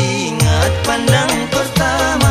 ingat pandang pertama.